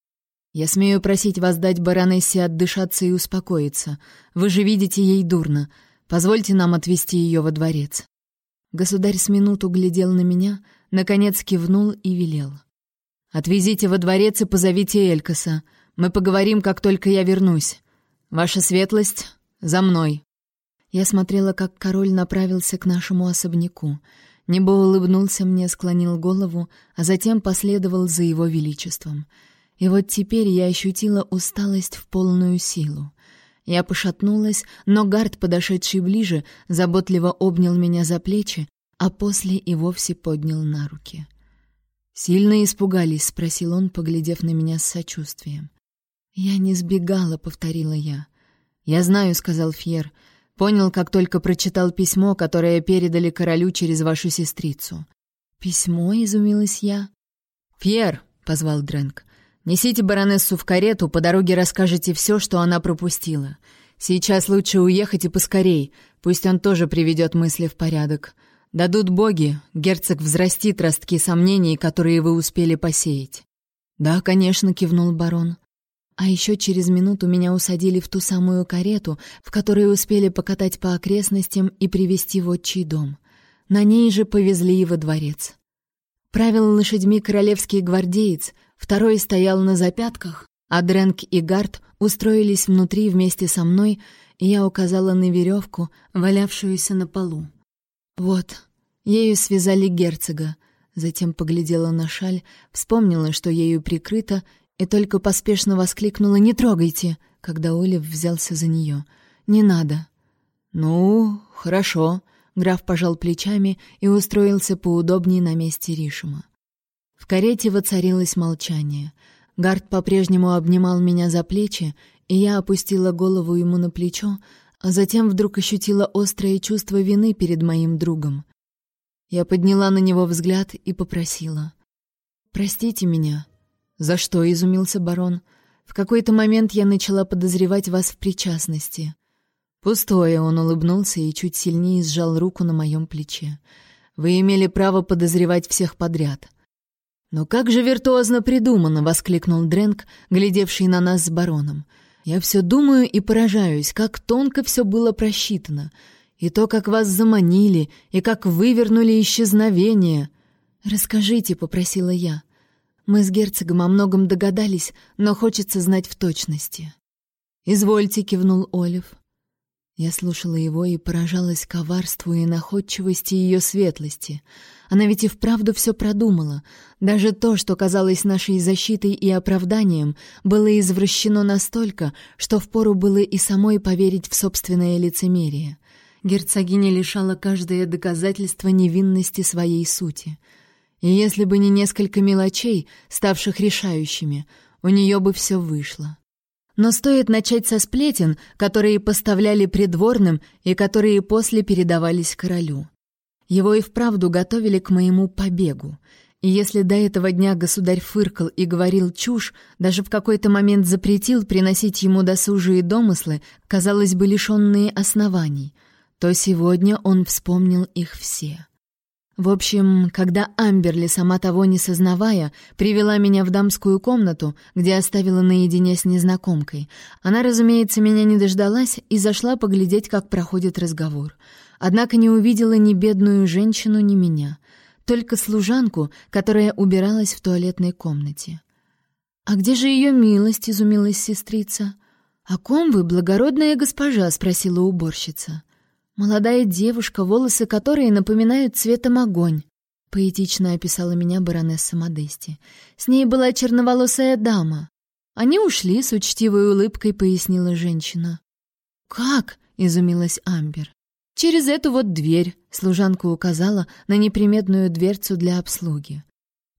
Я смею просить вас дать баронессе отдышаться и успокоиться. Вы же видите ей дурно. Позвольте нам отвезти ее во дворец». Государь с минуту глядел на меня, наконец кивнул и велел. «Отвезите во дворец и позовите Элькаса. Мы поговорим, как только я вернусь. Ваша светлость, за мной». Я смотрела, как король направился к нашему особняку. Небо улыбнулся мне, склонил голову, а затем последовал за его величеством — и вот теперь я ощутила усталость в полную силу. Я пошатнулась, но гард, подошедший ближе, заботливо обнял меня за плечи, а после и вовсе поднял на руки. «Сильно испугались?» — спросил он, поглядев на меня с сочувствием. «Я не сбегала», — повторила я. «Я знаю», — сказал Фьер. «Понял, как только прочитал письмо, которое передали королю через вашу сестрицу». «Письмо?» — изумилась я. «Фьер», — позвал Дрэнк, Несите баронессу в карету, по дороге расскажете все, что она пропустила. Сейчас лучше уехать и поскорей, пусть он тоже приведет мысли в порядок. Дадут боги, герцог взрастит ростки сомнений, которые вы успели посеять». «Да, конечно», — кивнул барон. А еще через минуту меня усадили в ту самую карету, в которой успели покатать по окрестностям и привести в отчий дом. На ней же повезли во дворец. Правил лошадьми королевский гвардеец — Второй стоял на запятках, а Дрэнк и Гард устроились внутри вместе со мной, и я указала на веревку, валявшуюся на полу. «Вот, ею связали герцога», затем поглядела на шаль, вспомнила, что ею прикрыто, и только поспешно воскликнула «Не трогайте!», когда Олив взялся за нее. «Не надо». «Ну, хорошо», — граф пожал плечами и устроился поудобнее на месте Ришима. В карете воцарилось молчание. Гард по-прежнему обнимал меня за плечи, и я опустила голову ему на плечо, а затем вдруг ощутила острое чувство вины перед моим другом. Я подняла на него взгляд и попросила. «Простите меня». «За что?» — изумился барон. «В какой-то момент я начала подозревать вас в причастности». «Пустое», — он улыбнулся и чуть сильнее сжал руку на моем плече. «Вы имели право подозревать всех подряд. «Но как же виртуозно придумано!» — воскликнул Дрэнк, глядевший на нас с бароном. «Я все думаю и поражаюсь, как тонко все было просчитано. И то, как вас заманили, и как вывернули исчезновение». «Расскажите», — попросила я. «Мы с герцогом о многом догадались, но хочется знать в точности». «Извольте», — кивнул Олив. Я слушала его и поражалась коварству и находчивости ее светлости. Она ведь и вправду все продумала. Даже то, что казалось нашей защитой и оправданием, было извращено настолько, что впору было и самой поверить в собственное лицемерие. герцогиня лишала каждое доказательство невинности своей сути. И если бы не несколько мелочей, ставших решающими, у нее бы все вышло. Но стоит начать со сплетен, которые поставляли придворным и которые после передавались королю. Его и вправду готовили к моему побегу. И если до этого дня государь фыркал и говорил чушь, даже в какой-то момент запретил приносить ему досужие домыслы, казалось бы, лишенные оснований, то сегодня он вспомнил их все. В общем, когда Амберли, сама того не сознавая, привела меня в дамскую комнату, где оставила наедине с незнакомкой, она, разумеется, меня не дождалась и зашла поглядеть, как проходит разговор. Однако не увидела ни бедную женщину, ни меня, только служанку, которая убиралась в туалетной комнате. «А где же ее милость?» — изумилась сестрица. «О ком вы, благородная госпожа?» — спросила уборщица. Молодая девушка, волосы которой напоминают цветом огонь. Поэтично описала меня баронесса Модести. С ней была черноволосая дама. Они ушли, с учтивой улыбкой пояснила женщина. «Как?» — изумилась Амбер. «Через эту вот дверь», — служанка указала на неприметную дверцу для обслуги.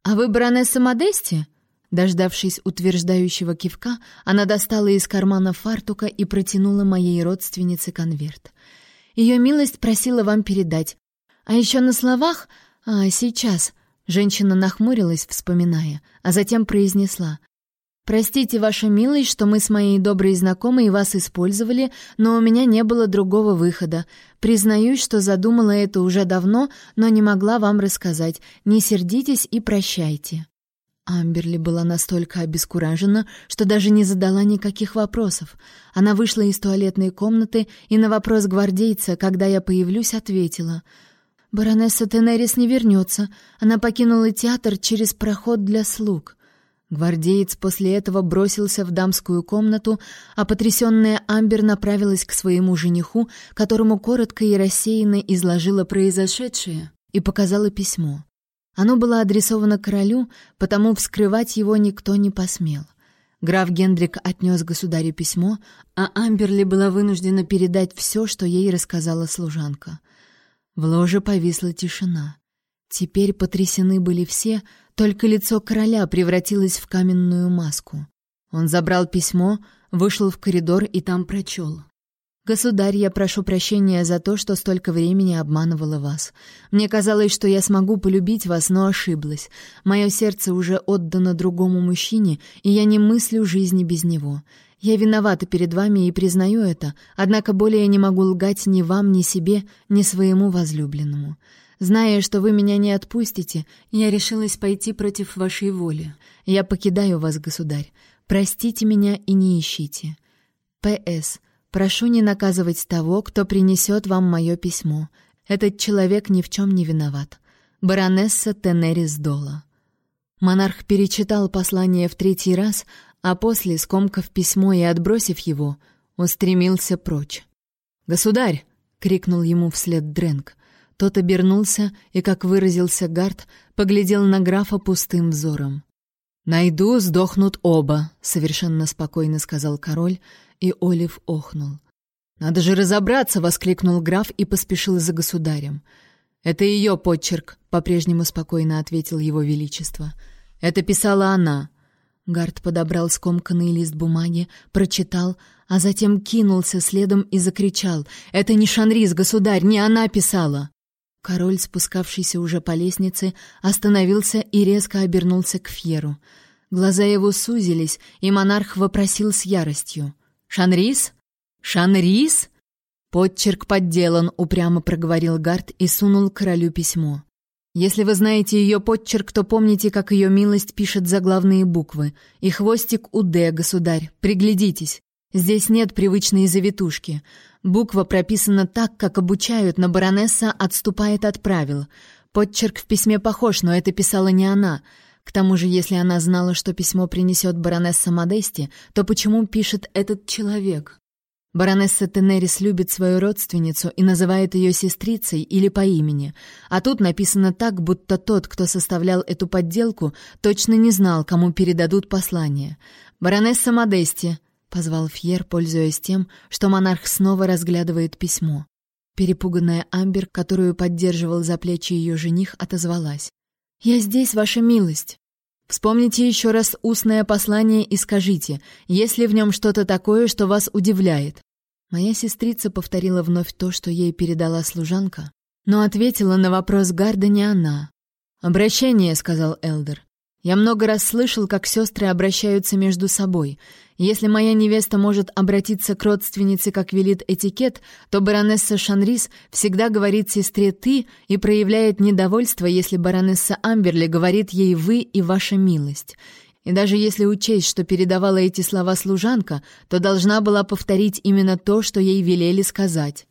«А вы баронесса Модести?» Дождавшись утверждающего кивка, она достала из кармана фартука и протянула моей родственнице конверт. Ее милость просила вам передать. А еще на словах... А, сейчас...» Женщина нахмурилась, вспоминая, а затем произнесла. «Простите, ваша милость, что мы с моей доброй знакомой вас использовали, но у меня не было другого выхода. Признаюсь, что задумала это уже давно, но не могла вам рассказать. Не сердитесь и прощайте». Амберли была настолько обескуражена, что даже не задала никаких вопросов. Она вышла из туалетной комнаты и на вопрос гвардейца, когда я появлюсь, ответила. «Баронесса Тенерис не вернется. Она покинула театр через проход для слуг». Гвардеец после этого бросился в дамскую комнату, а потрясенная Амбер направилась к своему жениху, которому коротко и рассеянно изложила произошедшее и показала письмо. Оно было адресовано королю, потому вскрывать его никто не посмел. Граф Гендрик отнес государю письмо, а Амберли была вынуждена передать все, что ей рассказала служанка. В ложе повисла тишина. Теперь потрясены были все, только лицо короля превратилось в каменную маску. Он забрал письмо, вышел в коридор и там прочел. «Государь, я прошу прощения за то, что столько времени обманывала вас. Мне казалось, что я смогу полюбить вас, но ошиблась. Мое сердце уже отдано другому мужчине, и я не мыслю жизни без него. Я виновата перед вами и признаю это, однако более не могу лгать ни вам, ни себе, ни своему возлюбленному. Зная, что вы меня не отпустите, я решилась пойти против вашей воли. Я покидаю вас, государь. Простите меня и не ищите. П.С. Прошу не наказывать того, кто принесет вам мое письмо. Этот человек ни в чем не виноват. Баронесса Тенерис Дола. Монарх перечитал послание в третий раз, а после, скомкав письмо и отбросив его, устремился прочь. «Государь!» — крикнул ему вслед Дрэнк. Тот обернулся и, как выразился Гард, поглядел на графа пустым взором. «Найду, сдохнут оба», — совершенно спокойно сказал король, и Олив охнул. «Надо же разобраться!» — воскликнул граф и поспешил за государем. «Это ее подчерк», — по-прежнему спокойно ответил его величество. «Это писала она». Гард подобрал скомканный лист бумаги, прочитал, а затем кинулся следом и закричал. «Это не Шанрис, государь, не она писала!» Король, спускавшийся уже по лестнице, остановился и резко обернулся к Фьеру. Глаза его сузились, и монарх вопросил с яростью. «Шанрис? Шанрис?» «Подчерк подделан», — упрямо проговорил Гард и сунул королю письмо. «Если вы знаете ее подчерк, то помните, как ее милость пишет заглавные буквы. И хвостик у «Д», государь. Приглядитесь. Здесь нет привычной завитушки. Буква прописана так, как обучают, но баронесса отступает от правил. Подчерк в письме похож, но это писала не она. К тому же, если она знала, что письмо принесет баронесса Модести, то почему пишет этот человек? Баронесса Тенерис любит свою родственницу и называет ее сестрицей или по имени, а тут написано так, будто тот, кто составлял эту подделку, точно не знал, кому передадут послание. «Баронесса Модести», — позвал Фьер, пользуясь тем, что монарх снова разглядывает письмо. Перепуганная Амбер, которую поддерживал за плечи ее жених, отозвалась. «Я здесь, ваша милость!» Вспомните еще раз устное послание и скажите, есть ли в нем что-то такое, что вас удивляет. Моя сестрица повторила вновь то, что ей передала служанка, но ответила на вопрос Гарда не она. «Обращение», — сказал Элдер. «Я много раз слышал, как сестры обращаются между собой. Если моя невеста может обратиться к родственнице, как велит этикет, то баронесса Шанрис всегда говорит сестре «ты» и проявляет недовольство, если баронесса Амберли говорит ей «вы» и «ваша милость». И даже если учесть, что передавала эти слова служанка, то должна была повторить именно то, что ей велели сказать.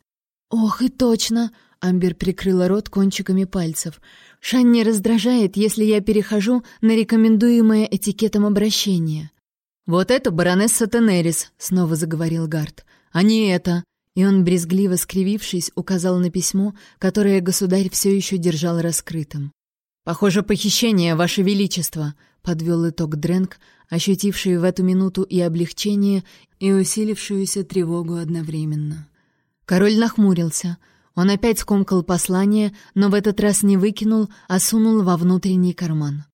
«Ох, и точно!» — Амбер прикрыла рот кончиками пальцев. «Шанни раздражает, если я перехожу на рекомендуемое этикетом обращение». «Вот это баронесса Тенерис», — снова заговорил Гард. «А не это». И он, брезгливо скривившись, указал на письмо, которое государь все еще держал раскрытым. «Похоже, похищение, Ваше Величество», — подвел итог Дрэнк, ощутивший в эту минуту и облегчение, и усилившуюся тревогу одновременно. Король нахмурился. Он опять скомкал послание, но в этот раз не выкинул, а сунул во внутренний карман.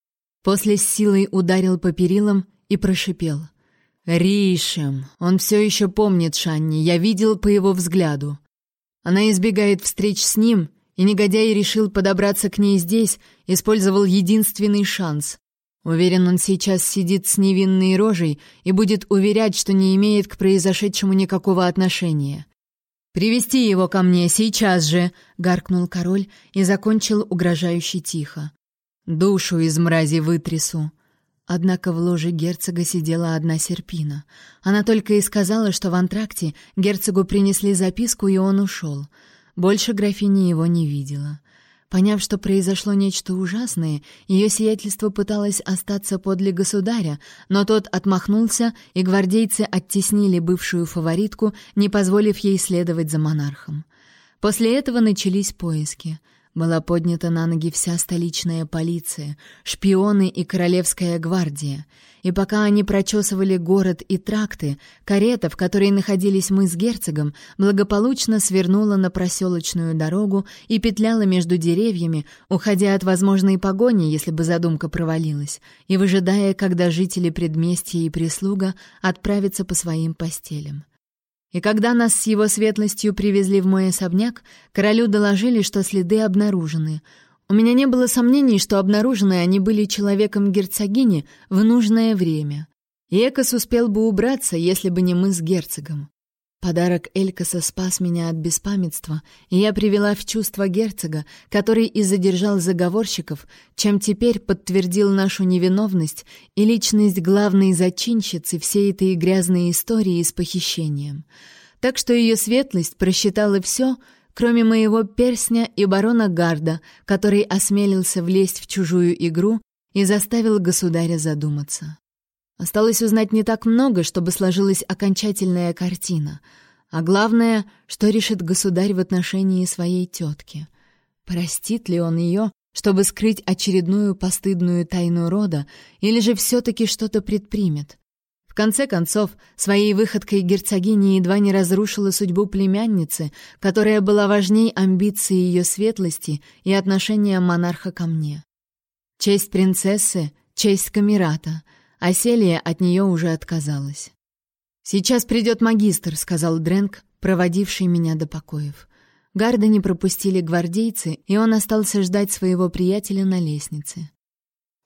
После с силой ударил по перилам и прошипел. «Ришем! Он все еще помнит Шанни, я видел по его взгляду. Она избегает встреч с ним и негодяй решил подобраться к ней здесь, использовал единственный шанс. Уверен, он сейчас сидит с невинной рожей и будет уверять, что не имеет к произошедшему никакого отношения. «Привести его ко мне сейчас же!» — гаркнул король и закончил угрожающе тихо. «Душу из мрази вытрясу!» Однако в ложе герцога сидела одна серпина. Она только и сказала, что в антракте герцогу принесли записку, и он ушел — больше графиня его не видела. Поняв, что произошло нечто ужасное, ее сиятельство пыталось остаться подле государя, но тот отмахнулся, и гвардейцы оттеснили бывшую фаворитку, не позволив ей следовать за монархом. После этого начались поиски — была поднята на ноги вся столичная полиция, шпионы и королевская гвардия. И пока они прочесывали город и тракты, карета, в которой находились мы с герцогом, благополучно свернула на проселочную дорогу и петляла между деревьями, уходя от возможной погони, если бы задумка провалилась, и выжидая, когда жители предместья и прислуга отправятся по своим постелям. И когда нас с его светлостью привезли в мой особняк, королю доложили, что следы обнаружены. У меня не было сомнений, что обнаружены они были человеком герцогини в нужное время. И Экос успел бы убраться, если бы не мы с герцогом. Подарок Элькаса спас меня от беспамятства, и я привела в чувство герцога, который и задержал заговорщиков, чем теперь подтвердил нашу невиновность и личность главной зачинщицы всей этой грязной истории с похищением. Так что ее светлость просчитала все, кроме моего персня и барона Гарда, который осмелился влезть в чужую игру и заставил государя задуматься. Осталось узнать не так много, чтобы сложилась окончательная картина. А главное, что решит государь в отношении своей тетки. Простит ли он ее, чтобы скрыть очередную постыдную тайну рода, или же все-таки что-то предпримет? В конце концов, своей выходкой герцогиня едва не разрушила судьбу племянницы, которая была важней амбиций ее светлости и отношения монарха ко мне. Честь принцессы, честь камерата — а от нее уже отказалась. «Сейчас придет магистр», — сказал Дрэнк, проводивший меня до покоев. Гарды не пропустили гвардейцы, и он остался ждать своего приятеля на лестнице.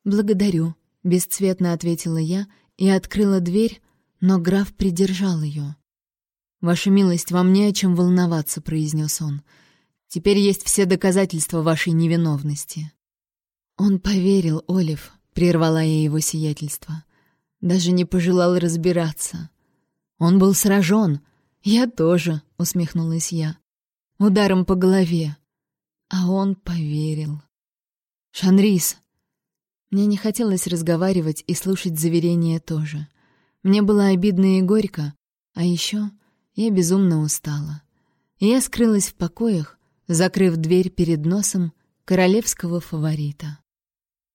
«Благодарю», — бесцветно ответила я и открыла дверь, но граф придержал ее. «Ваша милость, вам не о чем волноваться», — произнес он. «Теперь есть все доказательства вашей невиновности». «Он поверил, Олив», — прервала я его сиятельство. Даже не пожелал разбираться. Он был сражен. Я тоже, усмехнулась я. Ударом по голове. А он поверил. Шанрис. Мне не хотелось разговаривать и слушать заверения тоже. Мне было обидно и горько, а еще я безумно устала. Я скрылась в покоях, закрыв дверь перед носом королевского фаворита.